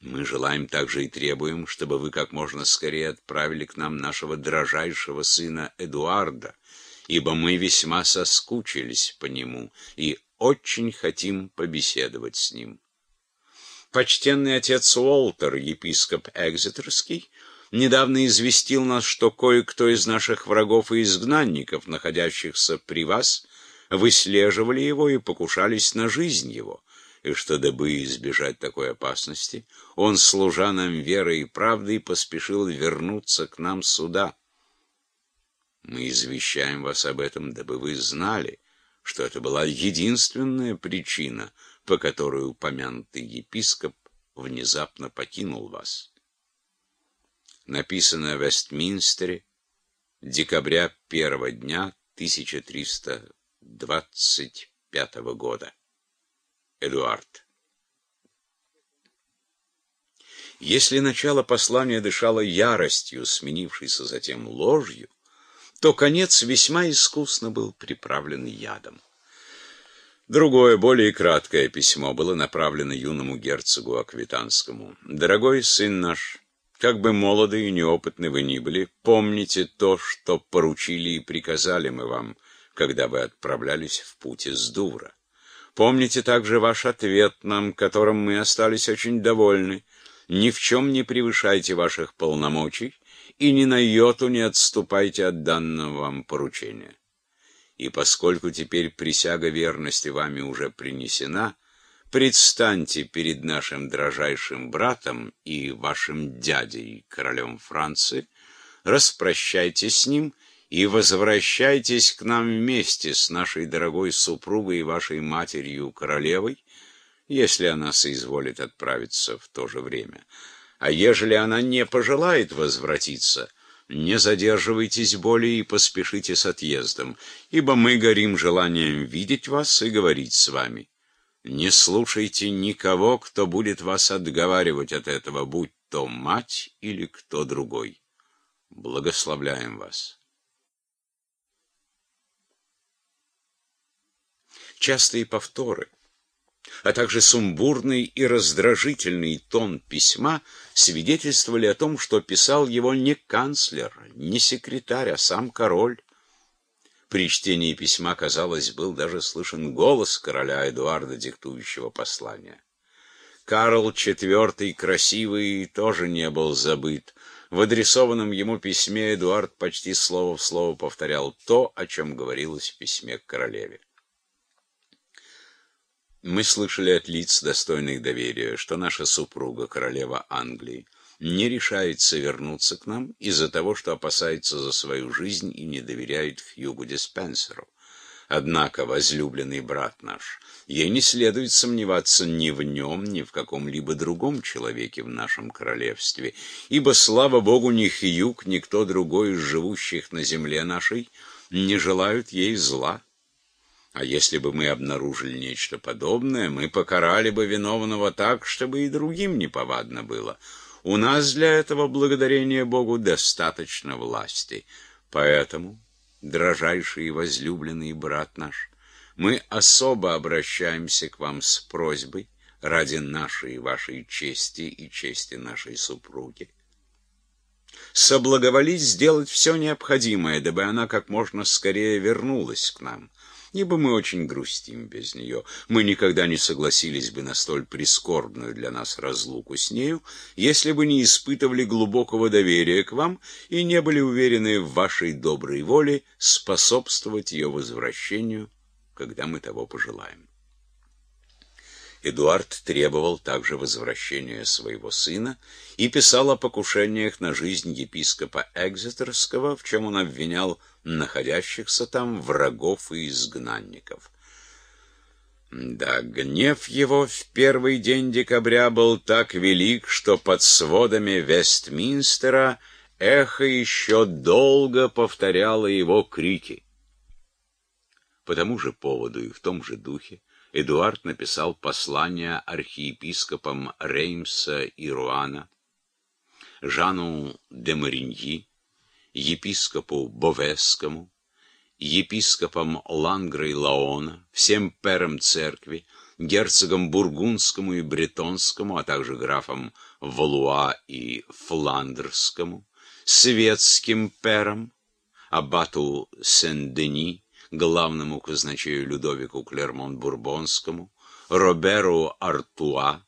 Мы желаем также и требуем, чтобы вы как можно скорее отправили к нам нашего дрожайшего сына Эдуарда, ибо мы весьма соскучились по нему и очень хотим побеседовать с ним. Почтенный отец Уолтер, епископ Экзетерский, недавно известил нас, что кое-кто из наших врагов и изгнанников, находящихся при вас, выслеживали его и покушались на жизнь его и что, дабы избежать такой опасности, он, служа нам верой и правдой, поспешил вернуться к нам сюда. Мы извещаем вас об этом, дабы вы знали, что это была единственная причина, по которой упомянутый епископ внезапно покинул вас. Написано в Вестминстере декабря первого дня 1325 года. Эдуард. Если начало послания дышало яростью, сменившейся затем ложью, то конец весьма искусно был приправлен ядом. Другое, более краткое письмо было направлено юному герцогу Аквитанскому. «Дорогой сын наш, как бы молоды и неопытны вы ни были, помните то, что поручили и приказали мы вам, когда вы отправлялись в путь из Дувра. Помните также ваш ответ нам, которым мы остались очень довольны. Ни в чем не превышайте ваших полномочий и ни на йоту не отступайте от данного вам поручения. И поскольку теперь присяга верности вами уже принесена, предстаньте перед нашим дрожайшим братом и вашим дядей, королем Франции, распрощайтесь с ним и возвращайтесь к нам вместе с нашей дорогой супругой и вашей матерью королевой, если она соизволит отправиться в то же время. А ежели она не пожелает возвратиться, не задерживайтесь более и поспешите с отъездом, ибо мы горим желанием видеть вас и говорить с вами. Не слушайте никого, кто будет вас отговаривать от этого, будь то мать или кто другой. Благословляем вас. Частые повторы, а также сумбурный и раздражительный тон письма свидетельствовали о том, что писал его не канцлер, не секретарь, а сам король. При чтении письма, казалось, был даже слышен голос короля Эдуарда, диктующего послание. Карл IV, красивый, тоже не был забыт. В адресованном ему письме Эдуард почти слово в слово повторял то, о чем говорилось в письме к королеве. Мы слышали от лиц, достойных доверия, что наша супруга, королева Англии, не решается вернуться к нам из-за того, что опасается за свою жизнь и не доверяет Хьюгу Диспенсеру. Однако, возлюбленный брат наш, ей не следует сомневаться ни в нем, ни в каком-либо другом человеке в нашем королевстве, ибо, слава Богу, ни Хьюг, ни кто другой из живущих на земле нашей не желают ей зла. А если бы мы обнаружили нечто подобное, мы покарали бы виновного так, чтобы и другим неповадно было. У нас для этого, благодарение Богу, достаточно власти. Поэтому, дрожайший и возлюбленный брат наш, мы особо обращаемся к вам с просьбой ради нашей и вашей чести и чести нашей супруги. Соблаговолить сделать все необходимое, дабы она как можно скорее вернулась к нам ибо мы очень грустим без нее. Мы никогда не согласились бы на столь прискорбную для нас разлуку с нею, если бы не испытывали глубокого доверия к вам и не были уверены в вашей доброй воле способствовать ее возвращению, когда мы того пожелаем. Эдуард требовал также возвращения своего сына и писал о покушениях на жизнь епископа Экзетерского, в чем он обвинял находящихся там врагов и изгнанников. Да, гнев его в первый день декабря был так велик, что под сводами Вестминстера эхо еще долго повторяло его крики. По тому же поводу и в том же духе Эдуард написал послание архиепископам Реймса и Руана, Жану де Мариньи, епископу Бовесскому, епископам Лангра и Лаона, всем перам церкви, герцогам Бургундскому и Бретонскому, а также графам Валуа и Фландерскому, светским перам, аббату Сен-Дени, главному казначею Людовику Клермон-Бурбонскому, Роберу Артуа,